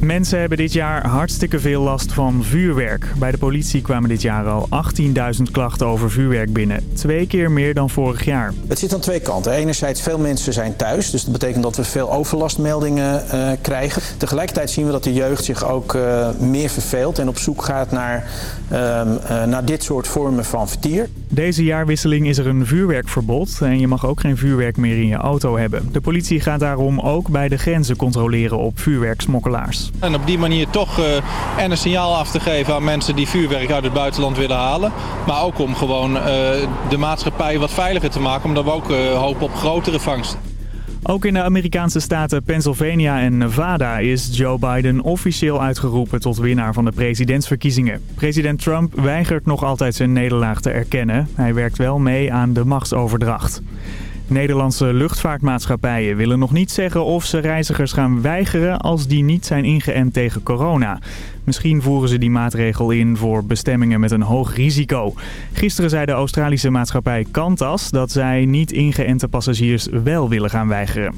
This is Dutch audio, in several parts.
Mensen hebben dit jaar hartstikke veel last van vuurwerk. Bij de politie kwamen dit jaar al 18.000 klachten over vuurwerk binnen. Twee keer meer dan vorig jaar. Het zit aan twee kanten. Enerzijds, veel mensen zijn thuis. Dus dat betekent dat we veel overlastmeldingen uh, krijgen. Tegelijkertijd zien we dat de jeugd zich ook uh, meer verveelt en op zoek gaat naar, uh, naar dit soort vormen van vertier. Deze jaarwisseling is er een vuurwerkverbod en je mag ook geen vuurwerk meer in je auto hebben. De politie gaat daarom ook bij de grenzen controleren op vuurwerksmokkelaars. En op die manier toch uh, en een signaal af te geven aan mensen die vuurwerk uit het buitenland willen halen. Maar ook om gewoon uh, de maatschappij wat veiliger te maken, omdat we ook uh, hopen op grotere vangst. Ook in de Amerikaanse staten Pennsylvania en Nevada is Joe Biden officieel uitgeroepen tot winnaar van de presidentsverkiezingen. President Trump weigert nog altijd zijn nederlaag te erkennen. Hij werkt wel mee aan de machtsoverdracht. Nederlandse luchtvaartmaatschappijen willen nog niet zeggen of ze reizigers gaan weigeren als die niet zijn ingeënt tegen corona. Misschien voeren ze die maatregel in voor bestemmingen met een hoog risico. Gisteren zei de Australische maatschappij Qantas dat zij niet ingeënte passagiers wel willen gaan weigeren.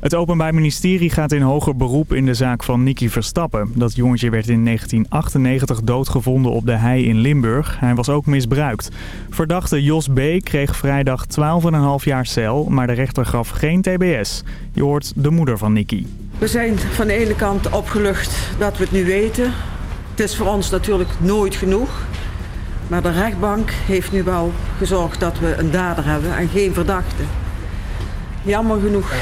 Het Openbaar Ministerie gaat in hoger beroep in de zaak van Nicky Verstappen. Dat jongetje werd in 1998 doodgevonden op de hei in Limburg. Hij was ook misbruikt. Verdachte Jos B. kreeg vrijdag 12,5 jaar cel, maar de rechter gaf geen tbs. Je hoort de moeder van Nicky. We zijn van de ene kant opgelucht dat we het nu weten. Het is voor ons natuurlijk nooit genoeg. Maar de rechtbank heeft nu wel gezorgd dat we een dader hebben en geen verdachte. Jammer genoeg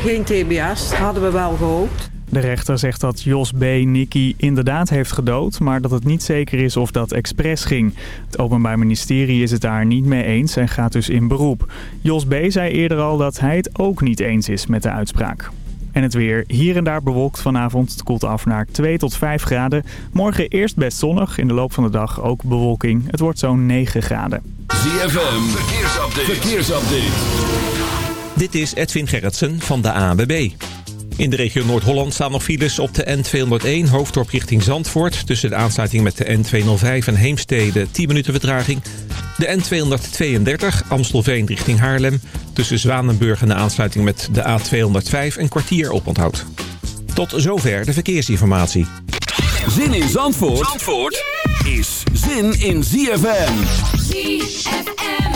geen TBS, dat hadden we wel gehoopt. De rechter zegt dat Jos B. Nicky inderdaad heeft gedood, maar dat het niet zeker is of dat expres ging. Het Openbaar Ministerie is het daar niet mee eens en gaat dus in beroep. Jos B. zei eerder al dat hij het ook niet eens is met de uitspraak. En het weer hier en daar bewolkt vanavond. Het koelt af naar 2 tot 5 graden. Morgen eerst best zonnig. In de loop van de dag ook bewolking. Het wordt zo'n 9 graden. ZFM, verkeersupdate. verkeersupdate. Dit is Edwin Gerritsen van de ANWB. In de regio Noord-Holland staan nog files op de N201 hoofddorp richting Zandvoort. Tussen de aansluiting met de N205 en Heemstede 10 minuten vertraging. De N232 Amstelveen richting Haarlem. Tussen Zwanenburg en de aansluiting met de A205 een kwartier op onthoud. Tot zover de verkeersinformatie. Zin in Zandvoort, Zandvoort is zin in ZFM. ZFM.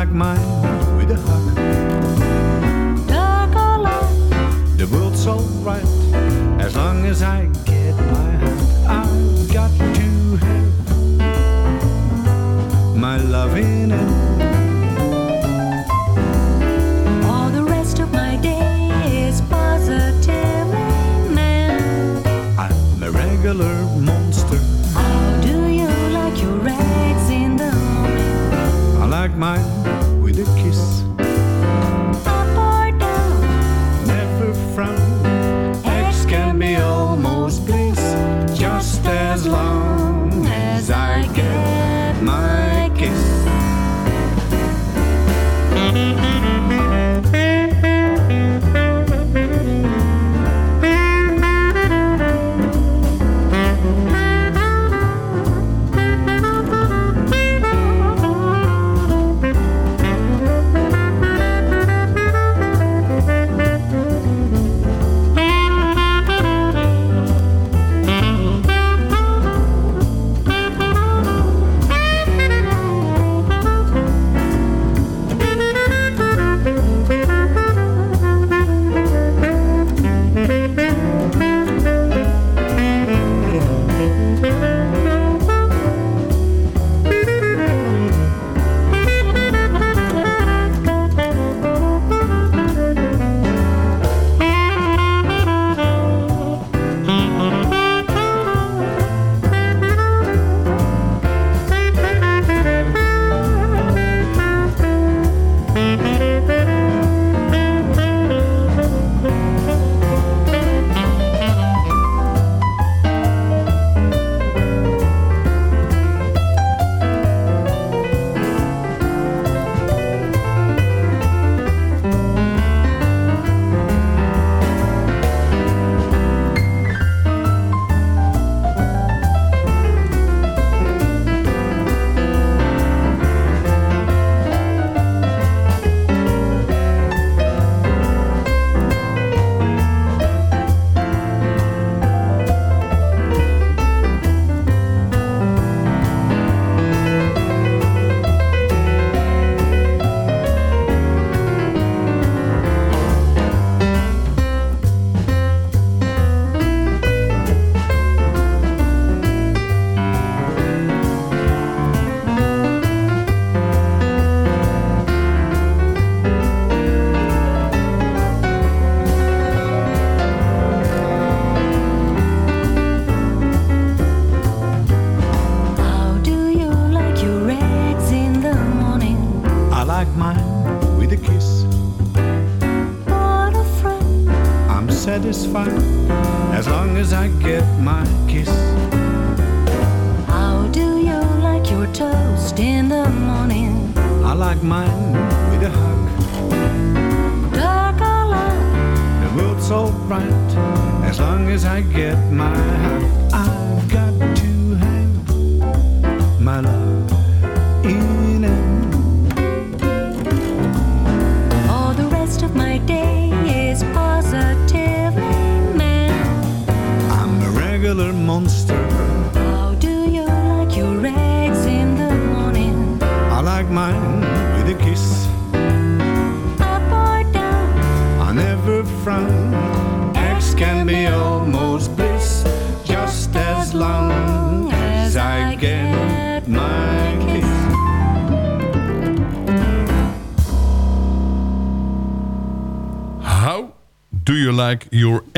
Like mine with a hug. Dark or light? The world's alright as long as I get my hand. I've got to have my loving and All the rest of my day is positively man. I'm a regular monster. How do you like your eggs in the morning? I like mine Peace.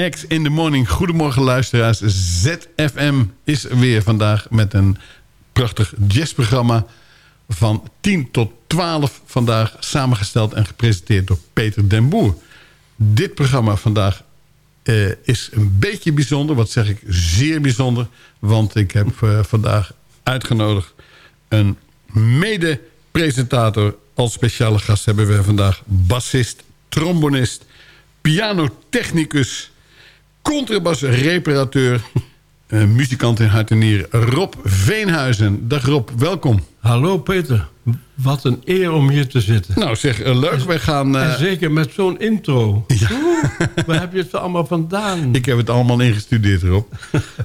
Eggs in the morning? Goedemorgen luisteraars. ZFM is er weer vandaag met een prachtig jazzprogramma van 10 tot 12 vandaag samengesteld en gepresenteerd door Peter den Boer. Dit programma vandaag eh, is een beetje bijzonder. Wat zeg ik? Zeer bijzonder. Want ik heb eh, vandaag uitgenodigd een mede-presentator. Als speciale gast hebben we vandaag bassist, trombonist, pianotechnicus, contrabasreparateur, eh, muzikant in hart en nieren, Rob Veenhuizen. Dag Rob, welkom. Hallo Peter, wat een eer om hier te zitten. Nou zeg, eh, leuk. Wij gaan... eh, En zeker met zo'n intro. Oeh, waar heb je het allemaal vandaan? Ik heb het allemaal ingestudeerd, Rob.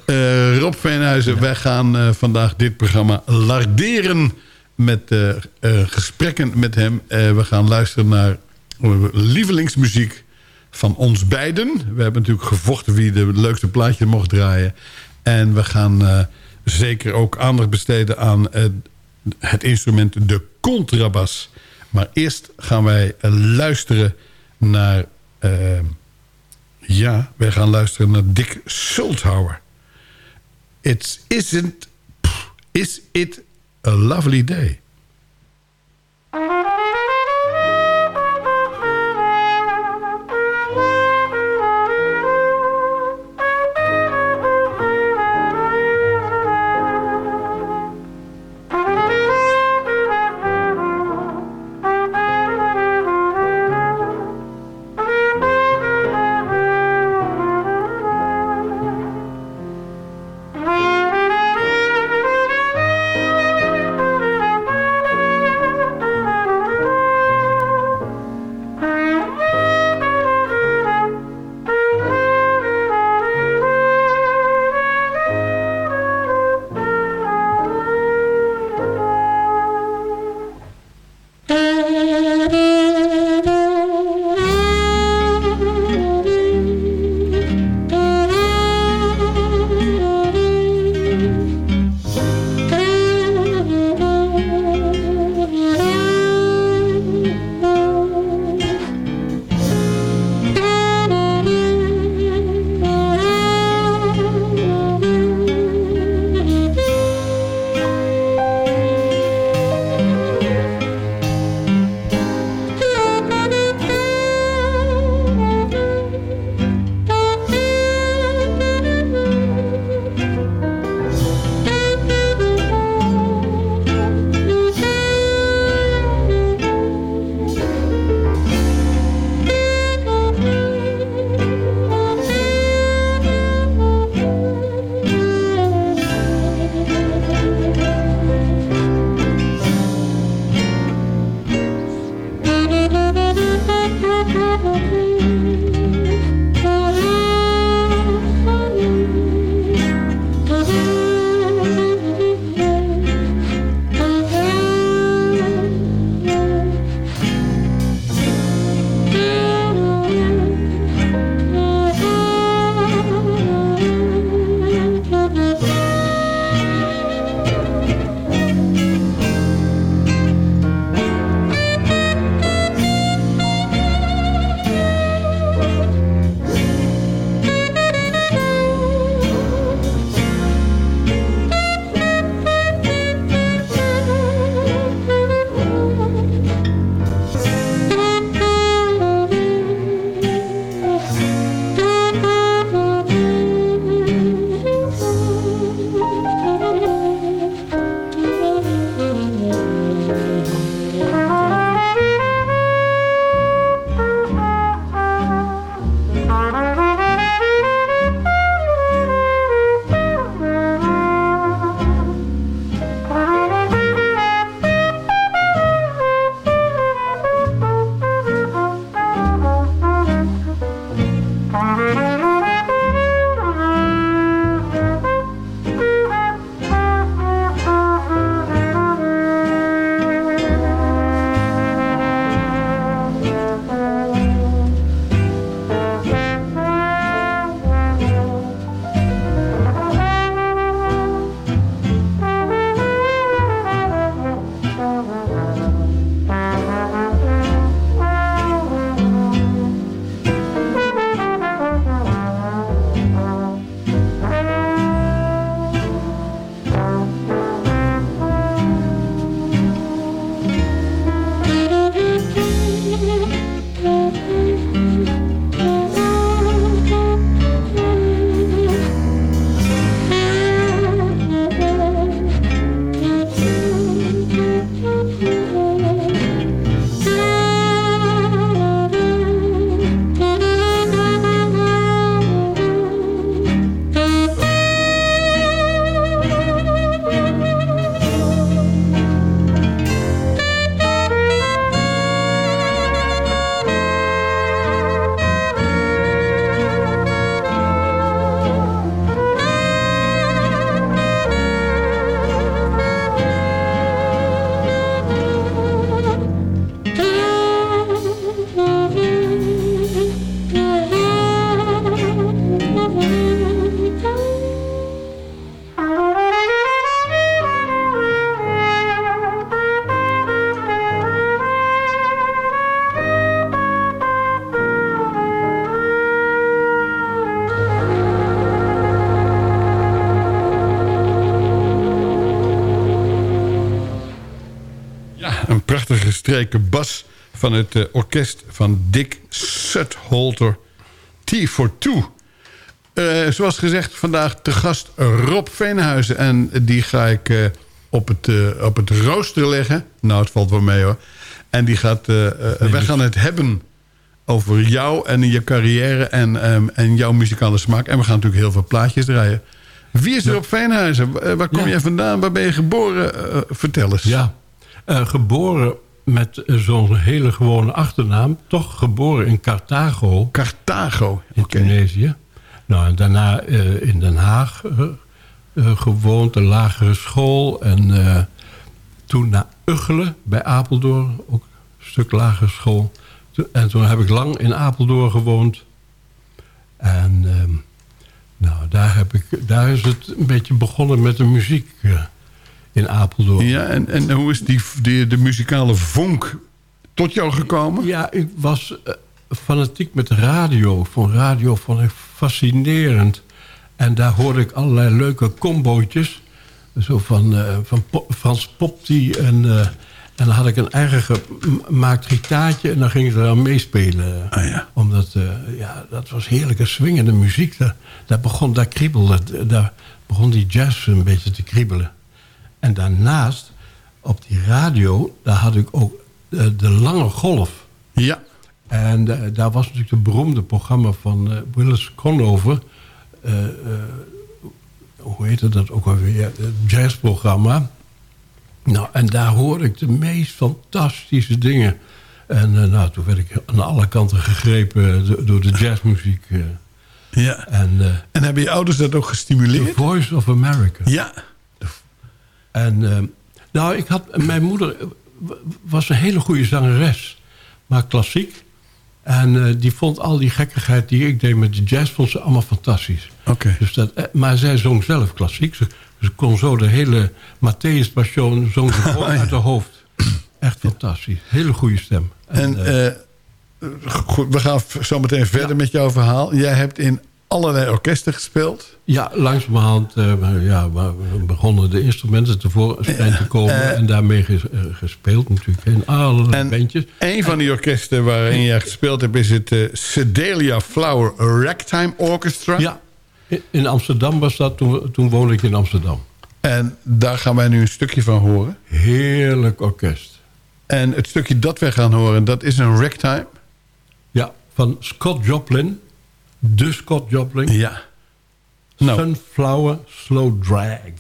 Rob Veenhuizen, wij gaan vandaag dit programma larderen... met gesprekken met hem. We gaan luisteren naar lievelingsmuziek van ons beiden. We hebben natuurlijk gevochten wie de leukste plaatje mocht draaien. En we gaan eh, zeker ook aandacht besteden aan het instrument de contrabas. Maar eerst gaan wij eh, luisteren naar... eh, ja, wij gaan luisteren naar Dick Schulthauer. It's isn't... Is it a lovely day? Gestreken bas van het eh, orkest van Dick Sutholter. T for Two. Eh, zoals gezegd, vandaag te gast Rob Veenhuizen. En die ga ik eh, op, het, op het rooster leggen. Nou, het valt wel mee hoor. En die gaat, eh, wij gaan het hebben over jou en je carrière en, ehm, en jouw muzikale smaak. En we gaan natuurlijk heel veel plaatjes draaien. Wie is er op Veenhuizen? Wa- Waar kom Ja. je vandaan? Waar ben je geboren? Vertel eens. Ja, geboren met zo'n hele gewone achternaam. Toch geboren in Carthago. Carthago. In Tunesië. Nou, en daarna eh, in Den Haag eh, eh, gewoond, een lagere school. En toen naar Uggelen bij Apeldoorn, ook een stuk lagere school. En toen heb ik lang in Apeldoorn gewoond. En ehm, nou, daar, heb ik, daar is het een beetje begonnen met de muziek in Apeldoorn. Ja, en, en hoe is die, die, de muzikale vonk tot jou gekomen? Ja, ik was eh, fanatiek met radio. Van radio vond ik fascinerend. En daar hoorde ik allerlei leuke combootjes. Zo van, eh, van Pop- Frans Popti. En, eh, en dan had ik een eigen gemaakt gitaartje. En dan ging ik eraan meespelen. Omdat, eh, ja, dat was heerlijke swingende muziek. Daar, daar, begon, daar kriebelde, daar begon die jazz een beetje te kriebelen. En daarnaast, op die radio, daar had ik ook eh, de lange golf. Ja. En eh, daar was natuurlijk het beroemde programma van eh, Willis Conover. hoe heette dat ook alweer? Het jazzprogramma. Nou, en daar hoorde ik de meest fantastische dingen. En nou, toen werd ik aan alle kanten gegrepen do- door de jazzmuziek. Ja. En, En hebben je ouders dat ook gestimuleerd? The Voice of America. Ja. En eh, nou, ik had, mijn moeder was een hele goede zangeres, maar klassiek. En eh, die vond al die gekkigheid die ik deed met de jazz, vond ze allemaal fantastisch. Oké. Dus dat, eh, maar zij zong zelf klassiek. Ze, ze kon zo de hele Matthäus Passion zong ze gewoon Oh, ja. uit haar hoofd. Echt fantastisch. Hele goede stem. En eh, goed, we gaan zo meteen verder met jouw verhaal. Jij hebt in allerlei orkesten gespeeld. Ja, langzamerhand maar ja, we begonnen de instrumenten tevoorschijn te komen. eh, en daarmee ges- eh, gespeeld natuurlijk. In allerlei bandjes. Een van die orkesten waarin jij gespeeld hebt... is het Sedalia Flower Ragtime Orchestra. Ja, in- Amsterdam was dat. Toen, toen woonde ik in Amsterdam. En daar gaan wij nu een stukje van horen. Heerlijk orkest. En het stukje dat wij gaan horen, dat is een ragtime. Ja, van Scott Joplin. De Scott Joplin. Ja. Nou. Sunflower Slow Drag.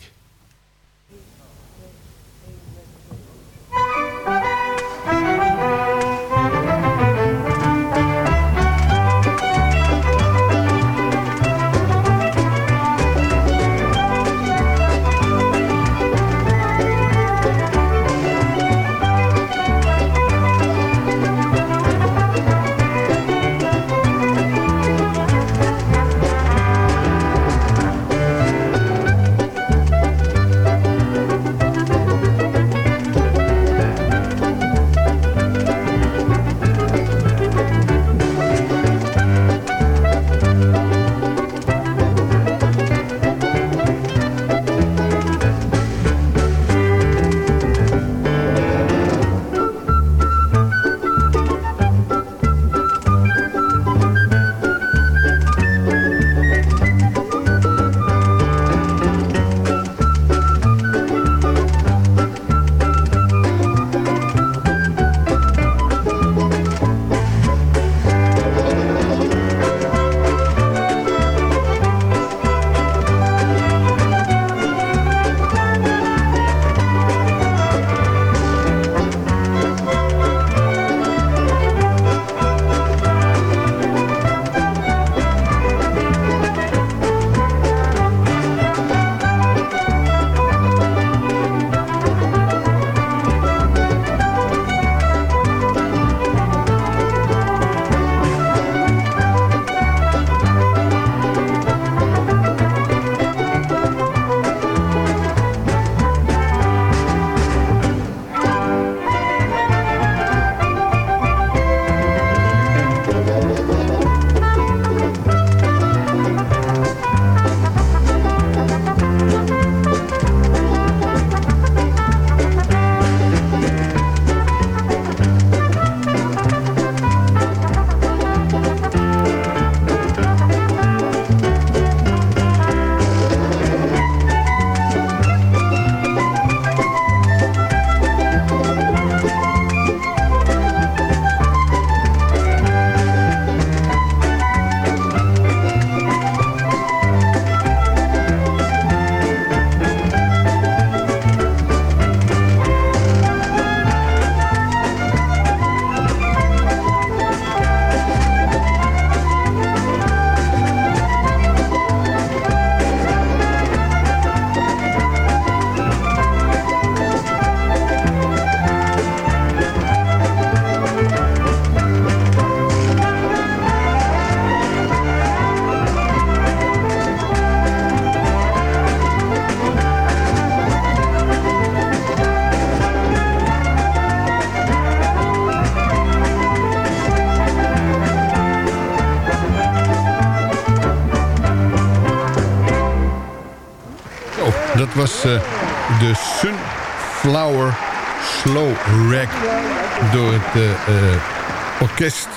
Was eh, de Sunflower Slow Rag door het eh, eh, orkest...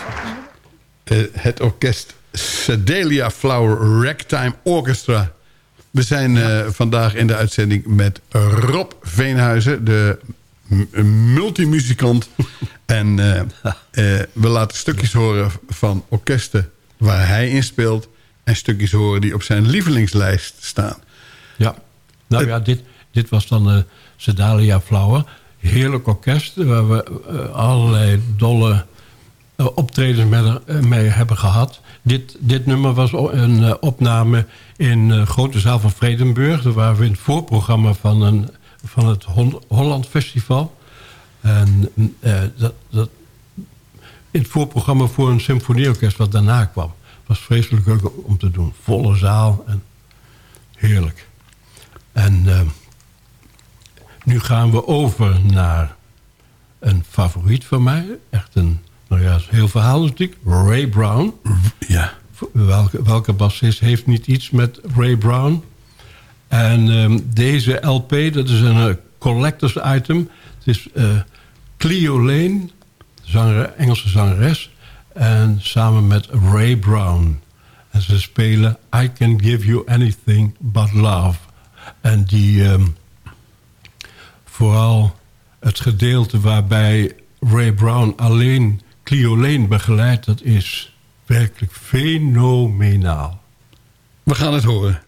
het orkest Sedalia Flower Ragtime Orchestra. We zijn vandaag in de uitzending met Rob Veenhuizen... de multimuzikant. en we laten stukjes horen van orkesten waar hij in speelt... en stukjes horen die op zijn lievelingslijst staan. Ja, nou ja, dit, dit was dan de Sedalia Flower. Heerlijk orkest, waar we eh, allerlei dolle eh, optredens met, eh, mee hebben gehad. Dit, dit nummer was een eh, opname in de grote zaal van Vredenburg. Daar waren we in het voorprogramma van, een, van het Hol- Holland Festival. En eh, dat, dat, in het voorprogramma voor een symfonieorkest wat daarna kwam. Was vreselijk leuk om te doen. Volle zaal en heerlijk. En eh, nu gaan we over naar een favoriet van mij. Echt een, nou ja, heel verhaal natuurlijk. Ray Brown. Ja. Welke, welke bassist heeft niet iets met Ray Brown? En ehm, deze LP, dat is een eh, collectors item. Het is eh, Cleo Lane, zanger, Engelse zangeres. En samen met Ray Brown. En ze spelen I Can Give You Anything But Love. En die... ehm, vooral het gedeelte waarbij Ray Brown alleen Cleo Lane begeleidt... dat is werkelijk fenomenaal. We gaan het horen.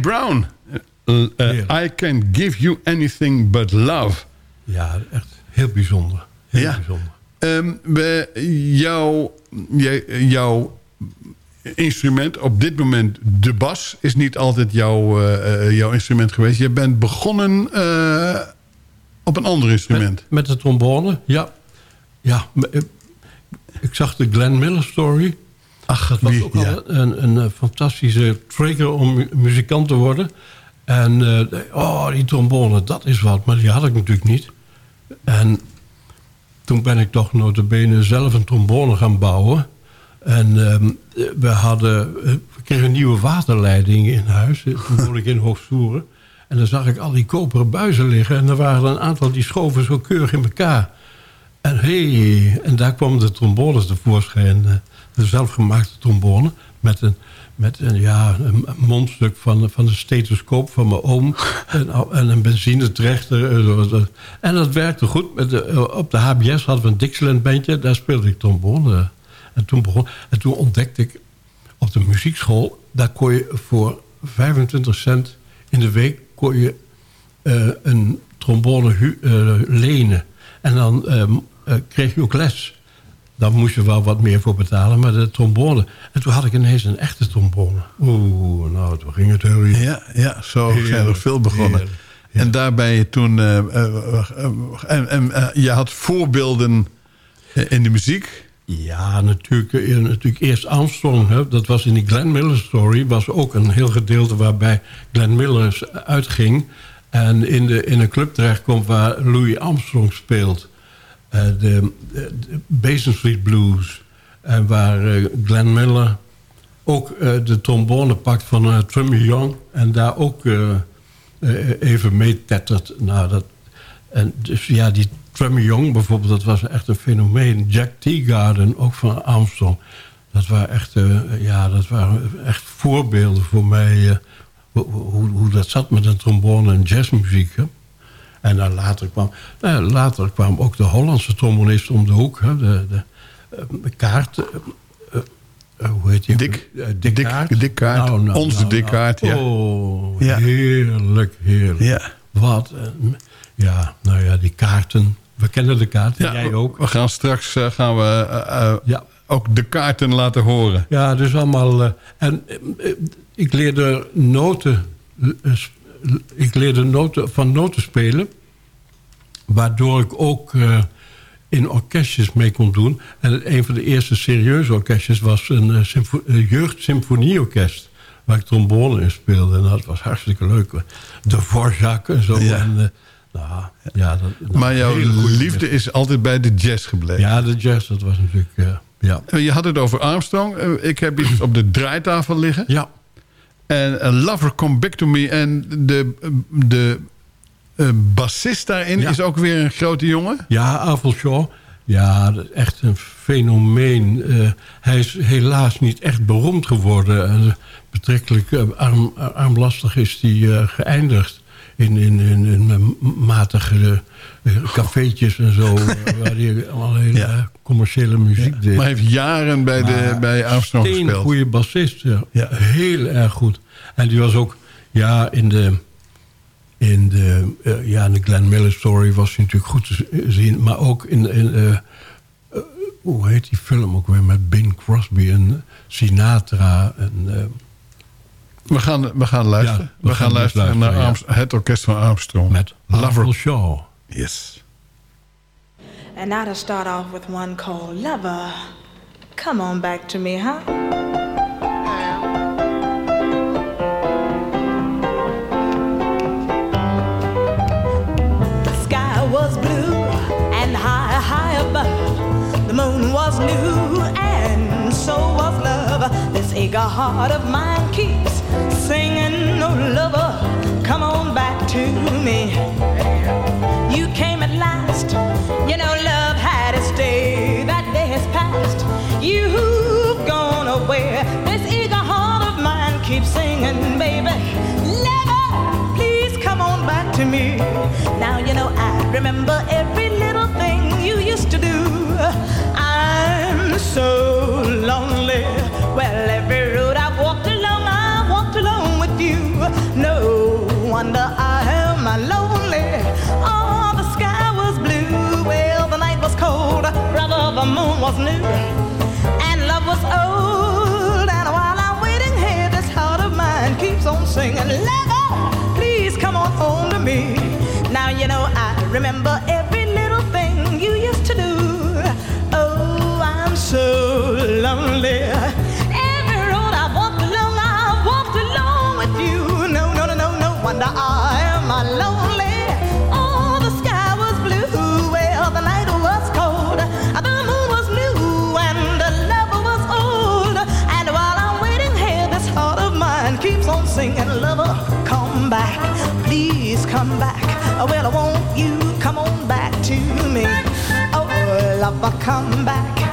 Brown. Uh, I can give you anything but love. Ja, echt heel bijzonder. Heel Ja. bijzonder. Ehm, we, jouw, jij- jouw instrument, op dit moment de bas... is niet altijd jouw, eh, eh, jouw instrument geweest. Je bent begonnen eh, op een ander instrument. Met de trombone, ja. Ja, ik zag de Glenn Miller story. Ach, Dat was wie- ook ja. al een, een, fantastische trigger om mu- muzikant te worden. En oh, die trombone, dat is wat. Maar die had ik natuurlijk niet. En toen ben ik toch notabene zelf een trombone gaan bouwen. En ehm, we, hadden, eh, we kregen een nieuwe waterleiding in huis. Toen woonde ik in Hoogstoeren. En dan zag ik al die koperen buizen liggen. En er waren een aantal die schoven zo keurig in elkaar. En hey, en daar kwam de trombone tevoorschijn. eh, De zelfgemaakte trombone. Met een, met een, ja, een mondstuk van, van de stethoscoop van mijn oom. En, en een benzinetrechter. eh. En dat werkte goed. Met de, eh, op de HBS hadden we een Dixieland bandje. Daar speelde ik trombone. En toen, begon, en toen ontdekte ik op de muziekschool... daar kon je voor 25 cent in de week... kon je eh, een trombone eh, lenen. En dan ehm, eh, kreeg je ook les. Daar moest je wel wat meer voor betalen, maar de trombone. En toen had ik ineens een echte trombone. Oeh, nou, toen ging het heel... Ja, ja zo zijn er veel begonnen. heerlijk. En daar ben je toen... en je had voorbeelden in de muziek. Ja, natuurlijk, eh, natuurlijk eerst Armstrong. Hè. Dat was in die Glenn Miller story. was ook een heel gedeelte waarbij Glenn Miller uitging. En in, de, in een club terechtkomt waar Louis Armstrong speelt. Eh, de, de, Basin Street Blues. En waar eh, Glenn Miller ook de trombone pakt van uh, Young. En daar ook even mee tettert. Nou, dat, en dus ja, die Trummy Young bijvoorbeeld, dat was echt een fenomeen. Jack Teagarden, ook van Armstrong. Dat waren echt, eh, ja, dat waren echt voorbeelden voor mij... eh, hoe, hoe, hoe dat zat met een trombone en jazzmuziek. Hè. En dan later kwam, nou, later kwam ook de Hollandse trombonist om de hoek. Hè, de, de, eh, kaart... hoe heet die? Dick. Eh, Dick, Dick- Kaart. Dick Kaart. Onze Dick Kaart, ja. Oh, Ja. heerlijk, heerlijk. Ja. Wat ja, nou ja, die kaarten. We kennen de kaarten, Ja, jij ook. We gaan straks eh, gaan we, eh, eh, Ja. ook de kaarten laten horen. Ja, dus allemaal... en ik leerde noten... ik leerde noten van noten spelen. Waardoor ik ook in orkestjes mee kon doen. En een van de eerste serieuze orkestjes was een symfo- jeugdsymfonieorkest. Waar ik trombone in speelde. En dat was hartstikke leuk. De Vorjak en zo. Ja. En, nou, ja, dat, Maar jouw liefde is altijd bij de jazz gebleven. Ja, de jazz, dat was natuurlijk... eh, ja. Eh, Je had het over Armstrong. Eh, Ik heb iets op de draaitafel liggen. ja, En Lover Come Back To Me. En de, de eh, bassist daarin Ja. is ook weer een grote jongen. Ja, Avril Shaw. Ja, dat is echt een fenomeen. Hij is helaas niet echt beroemd geworden. En betrekkelijk arm, armlastig is hij geëindigd. In, in, in, in matige eh, cafeetjes en zo. waar hij allerlei Ja. eh, commerciële muziek deed. Maar hij heeft jaren bij, de, bij Armstrong Een gespeeld. goede bassist, ja. Ja. Heel erg goed. En die was ook, ja, in de, in de, eh, ja, in de Glenn Miller story was hij natuurlijk goed te zien. Maar ook in, in hoe heet die film ook weer met Bing Crosby en Sinatra. En, We gaan, we gaan luisteren. Ja, we, gaan, dus luisteren luisteren, naar ja. Het orkest van Armstrong. met Lover. Avril Shaw. Yes. And now to start off with one called Lover. Come on back to me, huh? The sky was blue and high, high above. The moon was new and so was love. This eager heart of mine keeps singing, oh lover, come on back to me. You came at last. You know, love had its day. That day has passed. You've gone away. This eager heart of mine keeps singing, baby. Lover, please come on back to me. Now, you know, I remember every little thing you used to do. I'm so lonely. Well, every wonder I am I lonely. Oh, the sky was blue. Well, the night was cold. Rather, the moon was new. And love was old. And while I'm waiting here, this heart of mine keeps on singing. Lover, please come on home to me. Now, you know, I remember every little thing you used to do. Oh, I'm so lonely. Back. Well, won't you come on back to me? Oh, lover, come back.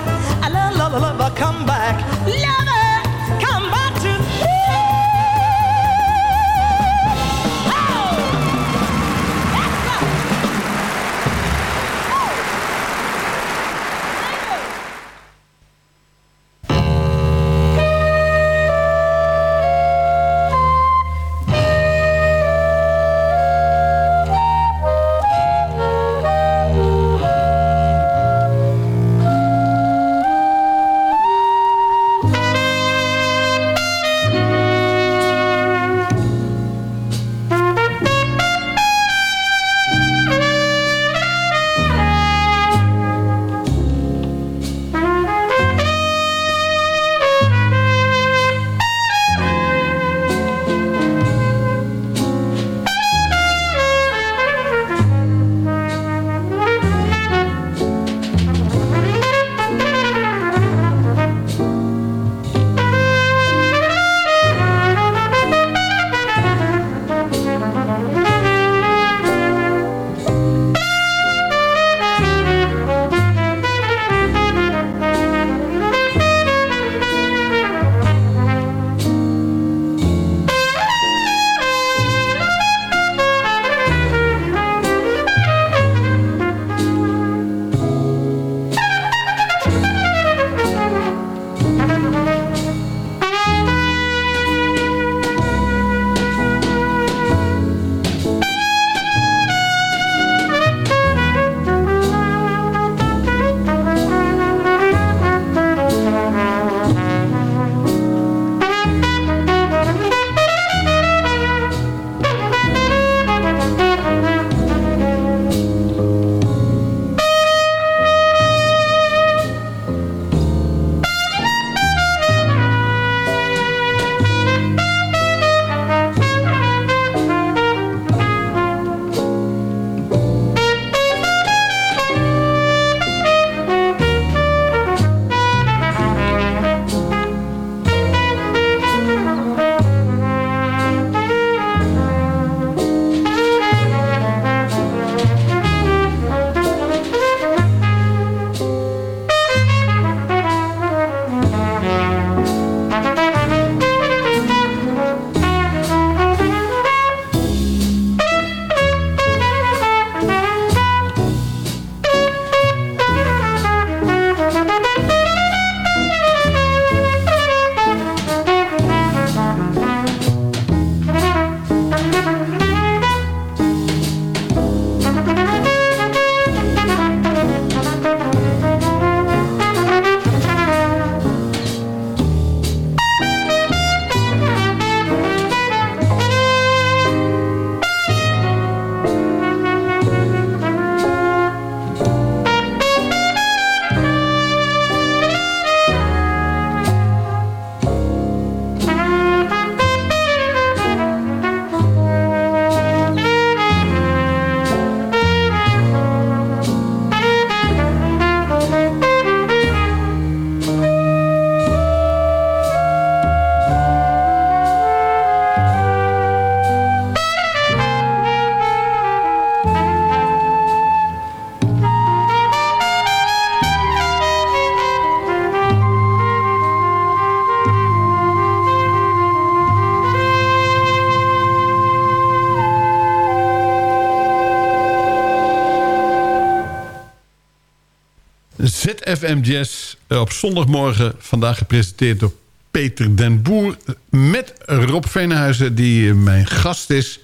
Jazz eh, op zondagmorgen. Vandaag gepresenteerd door Peter den Boer. Met Rob Veenhuizen, die eh, mijn gast is.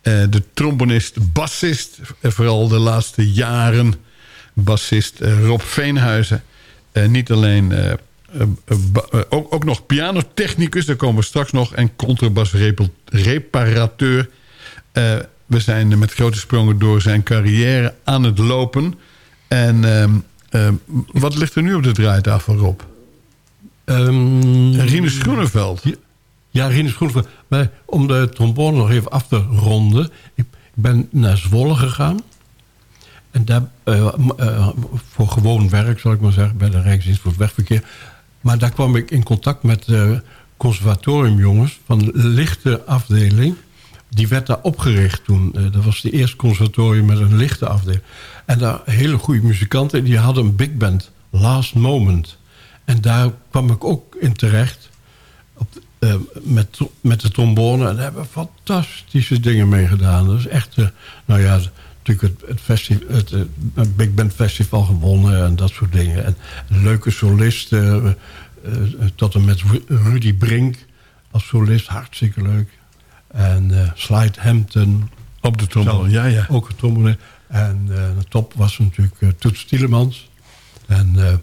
Eh, de trombonist, bassist. Vooral de laatste jaren. Bassist Rob Veenhuizen. Niet alleen... ook, ook nog pianotechnicus, daar komen we straks nog. En contrabasreparateur. We zijn met grote sprongen door zijn carrière aan het lopen. En ehm, ehm, wat ligt er nu op de draaitafel, Rob? Um, Rinus Groeneveld. Ja, Rinus Groeneveld. Maar om de trombone nog even af te ronden. Ik, ben naar Zwolle gegaan. En daar, eh, eh, voor gewoon werk, zal ik maar zeggen, bij de Rijksdienst voor het Wegverkeer. Maar daar kwam ik in contact met de conservatoriumjongens van de lichte afdeling. Die werd daar opgericht toen. Eh, dat was de eerste conservatorium met een lichte afdeling. En daar hele goede muzikanten. Die hadden een big band, Last Moment. En daar kwam ik ook in terecht. Op, eh, met, met de trombone. En daar hebben we fantastische dingen mee gedaan. Dat is echt, eh, nou ja, natuurlijk het, het, het, Big Band Festival gewonnen en dat soort dingen. En leuke solisten, tot en met Ru- Rudy Brink als solist, hartstikke leuk. En eh Slide Hampton. Op de trombone, Zelf ja, ja. Ook trombone. En eh, de top was natuurlijk eh, Toets Tielemans. En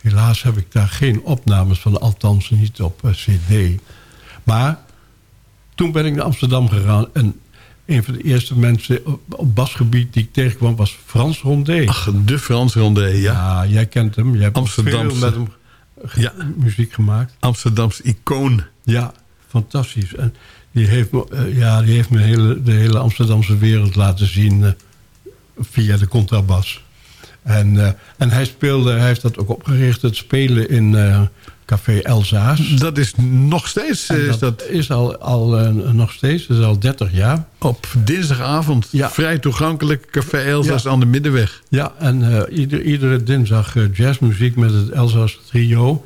helaas heb ik daar geen opnames van, althans niet op cd. Maar toen ben ik naar Amsterdam gegaan. En een van de eerste mensen op, op basgebied die ik tegenkwam was Frans Rondé. Ach, de Frans Rondé, ja. Ja, jij kent hem. Jij hebt ook veel Amsterdamse- met hem Ja. muziek gemaakt. Amsterdams icoon. Ja, fantastisch. En die heeft me, eh, ja, die heeft me hele, de hele Amsterdamse wereld laten zien eh, via de contrabas. En, eh, en hij speelde, hij heeft dat ook opgericht, het spelen in Café Elsa's. Dat is nog steeds... En is dat dat is al, al nog steeds, dat is al 30 jaar. op dinsdagavond Ja. vrij toegankelijk. Café Ja. aan de Middenweg. Ja, en ieder, iedere dinsdag jazzmuziek met het Elsa's trio.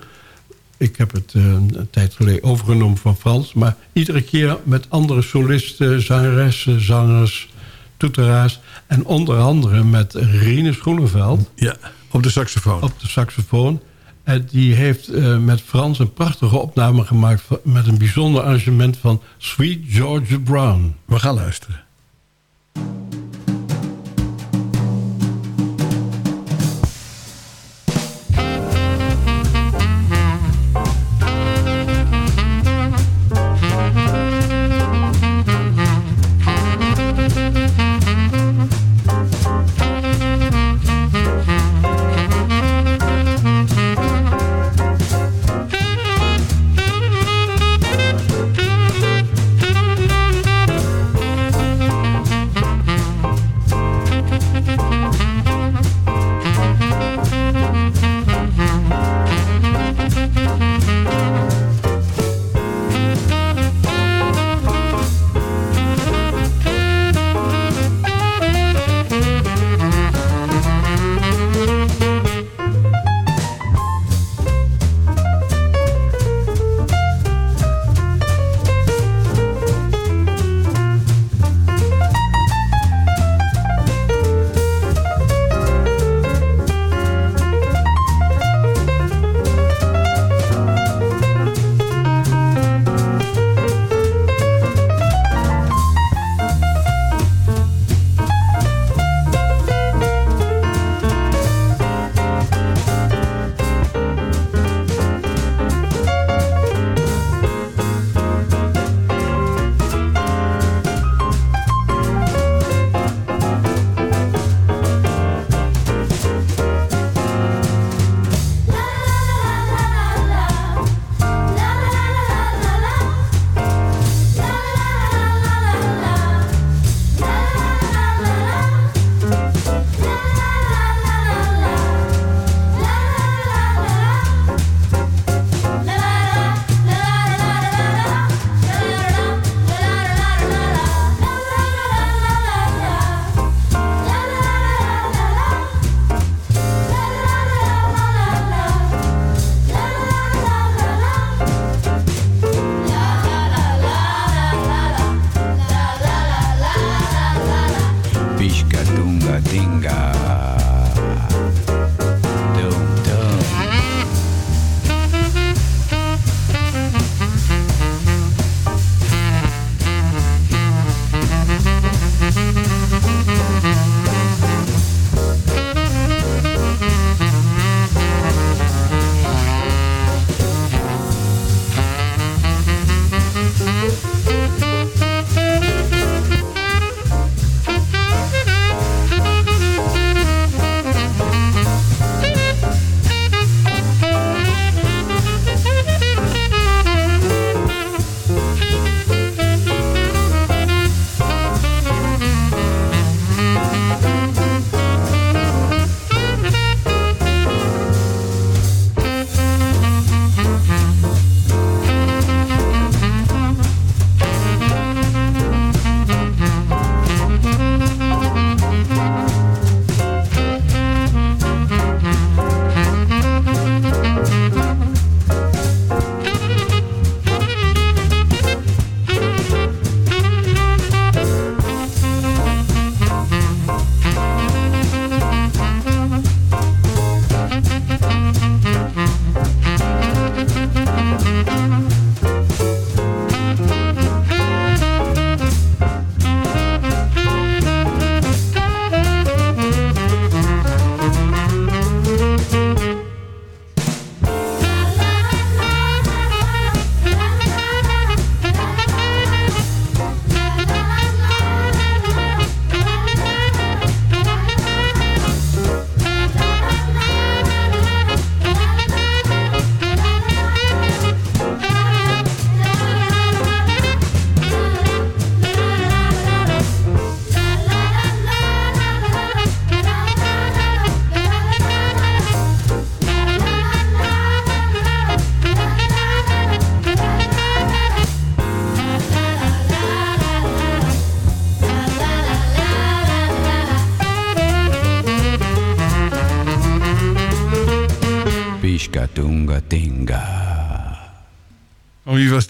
Ik heb het eh, een tijd geleden overgenomen van Frans. Maar iedere keer met andere solisten, zangeressen, zangers, toeteraars. En onder andere met Rine Groeneveld Ja, op de saxofoon. op de saxofoon. En die heeft eh, met Frans een prachtige opname gemaakt... met een bijzonder arrangement van Sweet Georgia Brown. We gaan luisteren.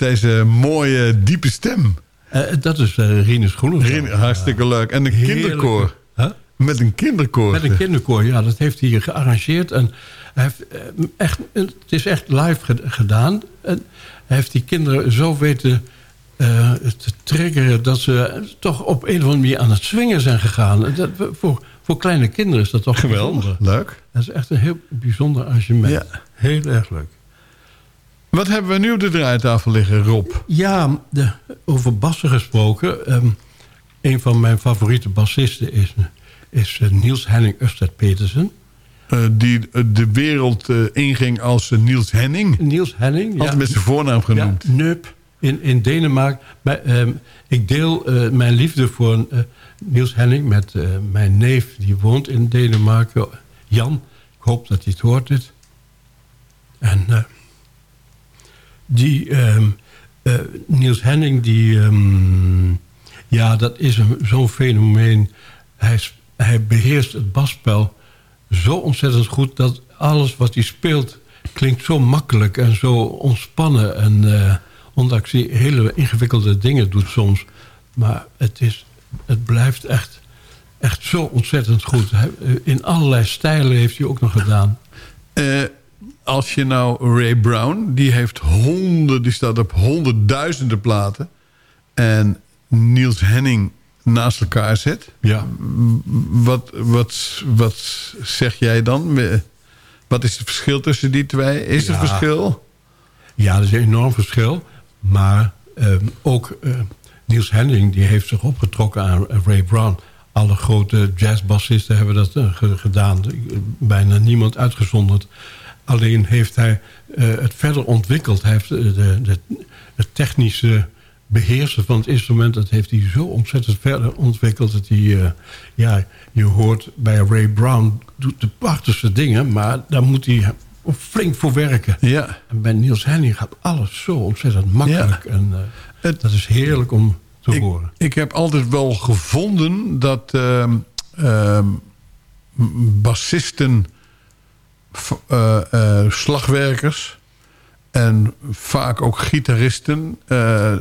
Deze mooie, diepe stem? Eh, dat is uh, Rinus Groeneveld. Hartstikke leuk. En een kinderkoor. Huh? Met een kinderkoor. Met een kinderkoor, ja. Dat heeft hij gearrangeerd. En hij heeft, eh, echt, het is echt live ge- gedaan. En hij heeft die kinderen zo weten te triggeren... dat ze toch op een of andere manier aan het swingen zijn gegaan. Dat, voor, voor kleine kinderen is dat toch Geweldig, bijzonder. leuk. Dat is echt een heel bijzonder arrangement. Ja. Heel erg leuk. Wat hebben we nu op de draaitafel liggen, Rob? Ja, de, over bassen gesproken. ehm, een van mijn favoriete bassisten is, is eh, Niels Henning Ørsted Petersen. Eh, die eh, de wereld inging als Niels Henning. Niels Henning. Altijd met zijn voornaam genoemd. Ja, Neup in, in Denemarken. Maar, ehm, ik deel mijn liefde voor Niels Henning met mijn neef. Die woont in Denemarken. Jan. Ik hoop dat hij het hoort. Dit. En die ehm, eh, Niels Henning, die... ehm, ja, dat is zo'n fenomeen. Hij, hij beheerst het basspel zo ontzettend goed... dat alles wat hij speelt klinkt zo makkelijk en zo ontspannen. En eh, ondanks hij hele ingewikkelde dingen doet soms. Maar het, is, het blijft echt, echt zo ontzettend goed. Eh, in allerlei stijlen heeft hij ook nog gedaan. Als je nou Ray Brown, die heeft honderden, die staat op honderdduizenden platen. En Niels Henning naast elkaar zet. Ja. Wat, wat, wat zeg jij dan? Wat is het verschil tussen die twee? Is er verschil? Ja, dat is een enorm verschil. Maar ehm, ook eh, Niels Henning die heeft zich opgetrokken aan Ray Brown. Alle grote jazzbassisten hebben dat eh, ge- gedaan. Bijna niemand uitgezonderd. Alleen heeft hij eh, het verder ontwikkeld. Hij heeft eh, de, de, het technische beheersen van het instrument... dat heeft hij zo ontzettend verder ontwikkeld... dat hij, eh, ja, je hoort bij Ray Brown... doet de prachtigste dingen... maar daar moet hij flink voor werken. Ja. En bij Niels Henning gaat alles zo ontzettend makkelijk. En eh, dat is heerlijk om te ik, horen. Ik heb altijd wel gevonden dat ehm, bassisten, eh, eh, slagwerkers en vaak ook gitaristen eh,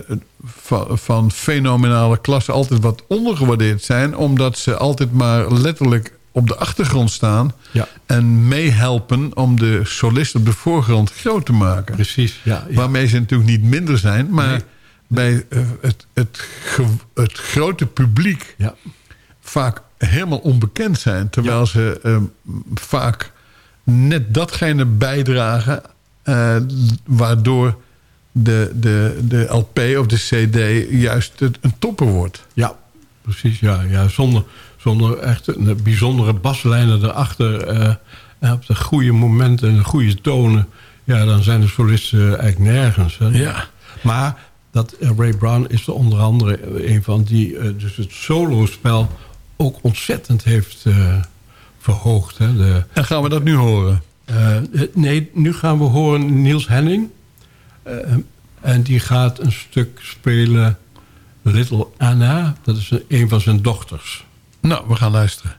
van, van fenomenale klasse altijd wat ondergewaardeerd zijn. Omdat ze altijd maar letterlijk op de achtergrond staan. Ja. En meehelpen om de solist op de voorgrond groot te maken. Precies, ja. ja. Waarmee ze natuurlijk niet minder zijn. Maar Nee. bij het, het, het grote publiek vaak helemaal onbekend zijn. Terwijl ze eh, vaak net datgene bijdragen... eh, waardoor de, de, de LP of de CD juist een topper wordt. Ja, precies. Ja, ja. Zonder, zonder echt een bijzondere baslijnen erachter. eh, en op de goede momenten en de goede tonen. Ja, dan zijn de solisten eigenlijk nergens. Hè. Ja. Maar dat eh, Ray Brown is er onder andere een van die eh, dus het solospel ook ontzettend heeft eh, verhoogd. Hè. De, En gaan we dat nu horen? eh, eh, nee, nu gaan we horen Niels Henning. Eh, en die gaat een stuk spelen Little Anna. Dat is een, een van zijn dochters. Nou, we gaan luisteren.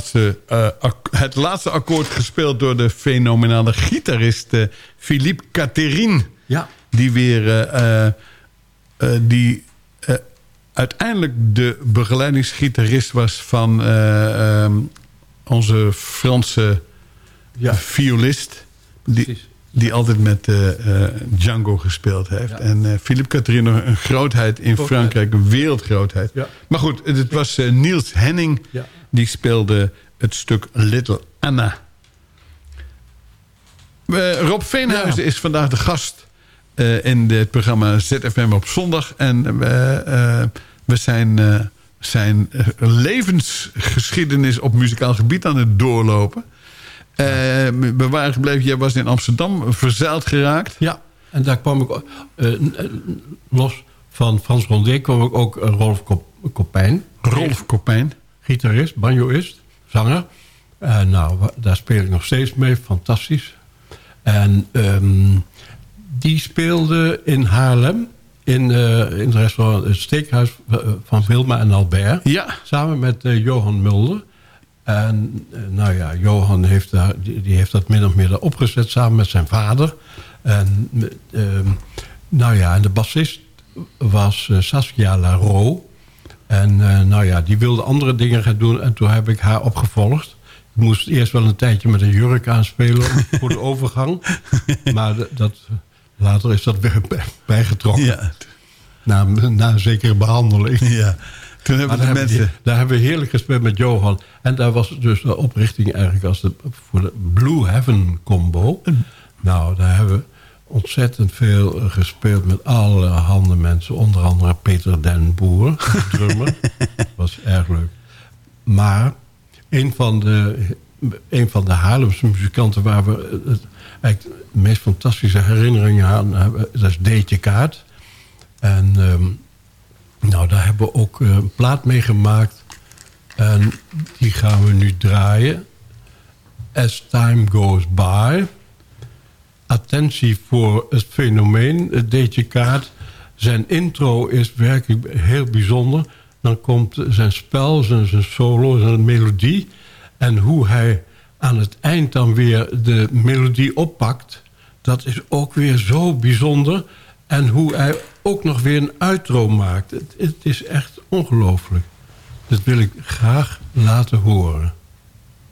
Laatste, eh, het laatste akkoord gespeeld... door de fenomenale gitarist eh, Philippe Catherine. Ja. Die weer... eh, die uiteindelijk de begeleidingsgitarist was van eh, ehm, onze Franse violist. Die, die altijd met Django gespeeld heeft. En Philippe Catherine, een grootheid in. Frankrijk, een wereldgrootheid. Ja. Maar goed, het, was Niels Henning. Ja. Die speelde het stuk Little Anna. Eh, Rob Veenhuizen is vandaag de gast eh, in het programma ZFM op zondag. En we, eh, we zijn zijn levensgeschiedenis op muzikaal gebied aan het doorlopen. We waren gebleven, jij was in Amsterdam verzeild geraakt. Ja, en daar kwam ik los van Frans Rondé kwam ik ook Rolf Kop Kopijn. Rolf Kopijn. Gitarist, banjoist, zanger. En nou, wa- daar speel ik nog steeds mee, fantastisch. En ehm, die speelde in Haarlem, in, eh, in het restaurant het Steekhuis eh, van Wilma en Albert. Ja. Samen met eh, Johan Mulder. En eh, nou ja, Johan heeft, daar, die, die heeft dat min of meer opgezet samen met zijn vader. En ehm, nou ja, en de bassist was eh, Saskia Laro. En eh, nou ja, die wilde andere dingen gaan doen. En toen heb ik haar opgevolgd. Ik moest eerst wel een tijdje met een jurk aanspelen voor de overgang. Maar dat, later is dat weer bij- bijgetrokken. Ja. Na, na een zekere behandeling. Ja. Toen hebben de mensen... Hebben we, daar hebben we heerlijk gespeeld met Johan. En daar was dus de oprichting eigenlijk als de, voor de Blue Heaven combo. Nou, daar hebben we ontzettend veel eh, gespeeld met alle handen mensen. Onder andere Peter den Boer, de drummer. was erg leuk. Maar een van de, een van de Haarlemse muzikanten... waar we het, eigenlijk de meest fantastische herinneringen aan hebben... dat is Deetje Kaart. En... ehm, nou, daar hebben we ook eh, een plaat mee gemaakt. En die gaan we nu draaien. As Time Goes By. Attentie voor het fenomeen, het Kaart. Zijn intro is werkelijk heel bijzonder. Dan komt zijn spel, zijn, zijn solo, zijn melodie. En hoe hij aan het eind dan weer de melodie oppakt... dat is ook weer zo bijzonder. En hoe hij ook nog weer een uitro maakt. Het, het is echt ongelooflijk. Dat wil ik graag laten horen.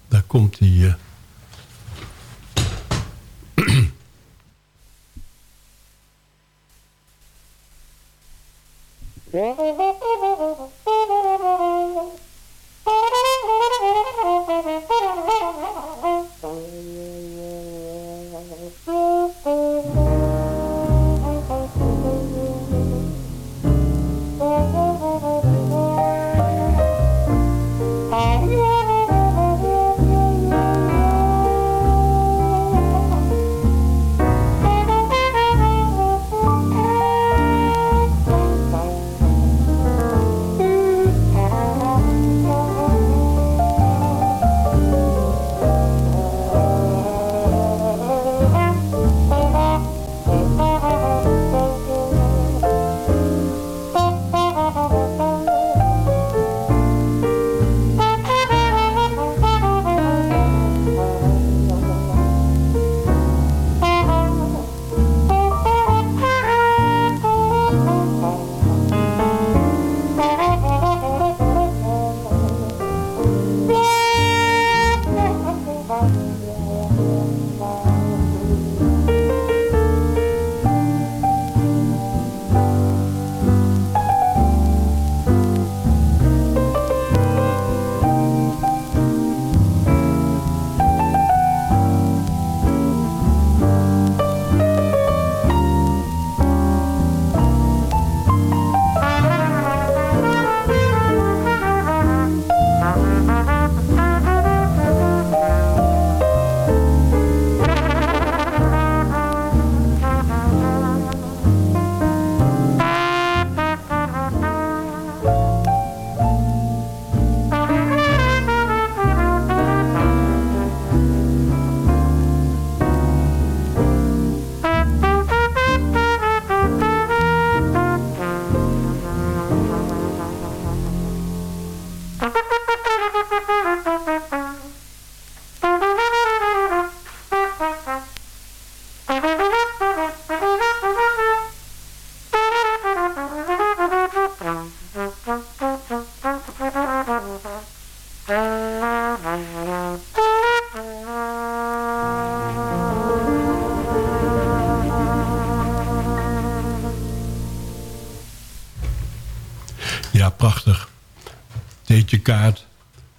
Daar komt hij. eh. Yeah.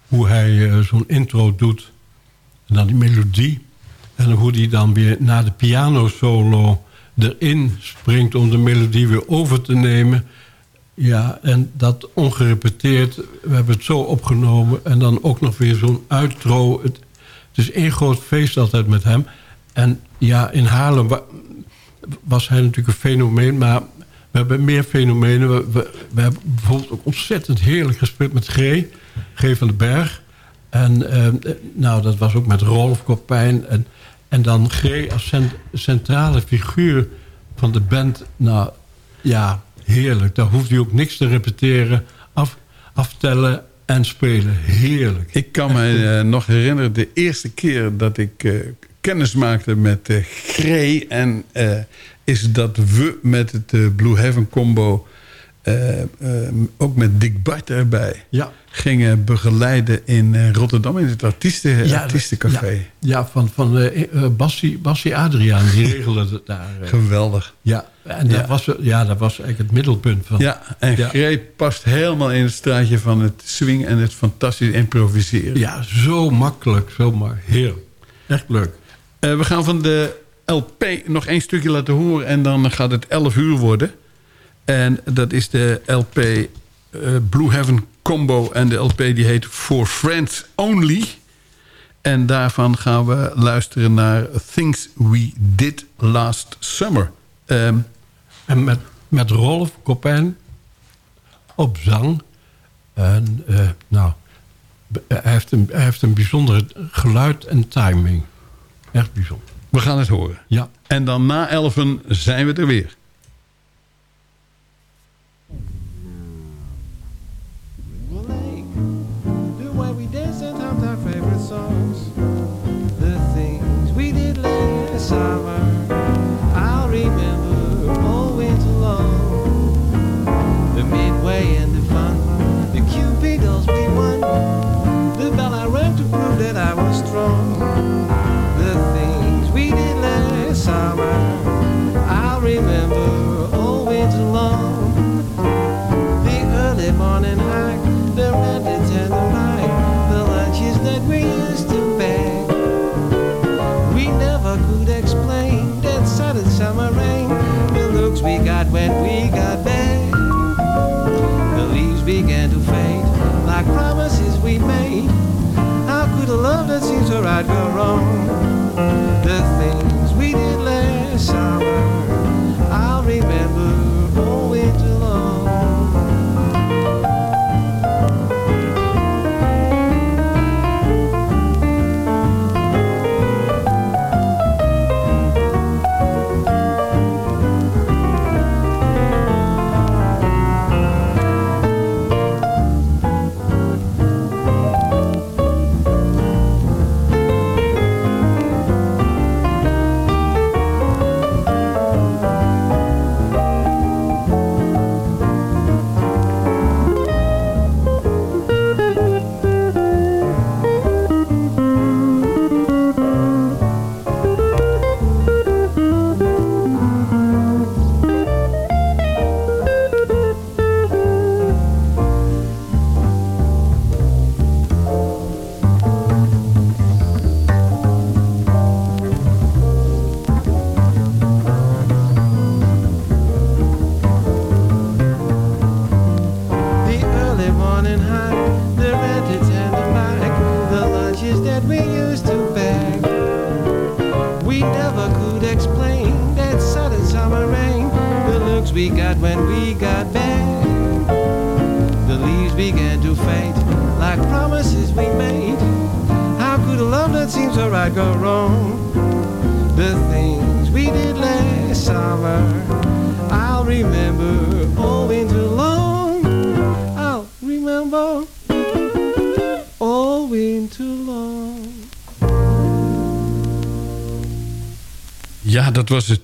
Hoe hij eh, zo'n intro doet. En dan die melodie. En hoe hij dan weer na de piano solo erin springt om de melodie weer over te nemen. Ja, en dat ongerepeteerd. We hebben het zo opgenomen. En dan ook nog weer zo'n outro. Het, het is één groot feest altijd met hem. En ja, in Haarlem wa- was hij natuurlijk een fenomeen. Maar we hebben meer fenomenen. We, we, we hebben bijvoorbeeld ook ontzettend heerlijk gespeeld met G. G van den Berg. En eh, nou, dat was ook met Rolf Kopijn. En, en dan G als cent- centrale figuur van de band. Nou, ja, heerlijk. Daar hoeft hij ook niks te repeteren. Af, aftellen en spelen. Heerlijk. Ik kan me eh, nog herinneren de eerste keer dat ik eh, kennis maakte met eh Grey. En is dat we met het eh, Blue Heaven combo... eh, eh, ook met Dick Bart erbij... Ja. gingen begeleiden in Rotterdam... in het artiesten, artiestencafé. Ja, ja, van, van Bassie, Bassie Adriaan. Die regelde het daar. Geweldig. Ja, en dat, Ja. Was, ja, dat was eigenlijk het middelpunt van. Ja, en Ja. Grey past helemaal in het straatje van het swing... en het fantastisch improviseren. Ja, zo makkelijk, zomaar. Heerlijk. Echt leuk. We gaan van de LP nog één stukje laten horen... en dan gaat het 11 uur worden. En dat is de LP eh, Blue Heaven Combo. En de LP die heet For Friends Only. En daarvan gaan we luisteren naar Things We Did Last Summer. Ehm, En met, met Rolf Kopijn op zang. En eh, nou, hij heeft, een, hij heeft een bijzonder geluid en timing. Echt bijzonder. We gaan het horen. Ja. En dan na 11 zijn we er weer. The I'd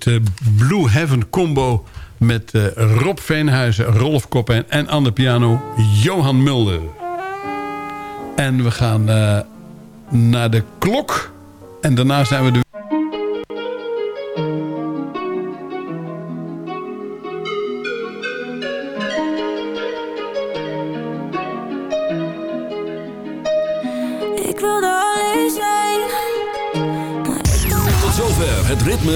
het eh, Blue Heaven combo met eh, Rob Veenhuizen, Rolf Koppen en aan de piano Johan Mulder. En we gaan eh, naar de klok en daarna zijn we er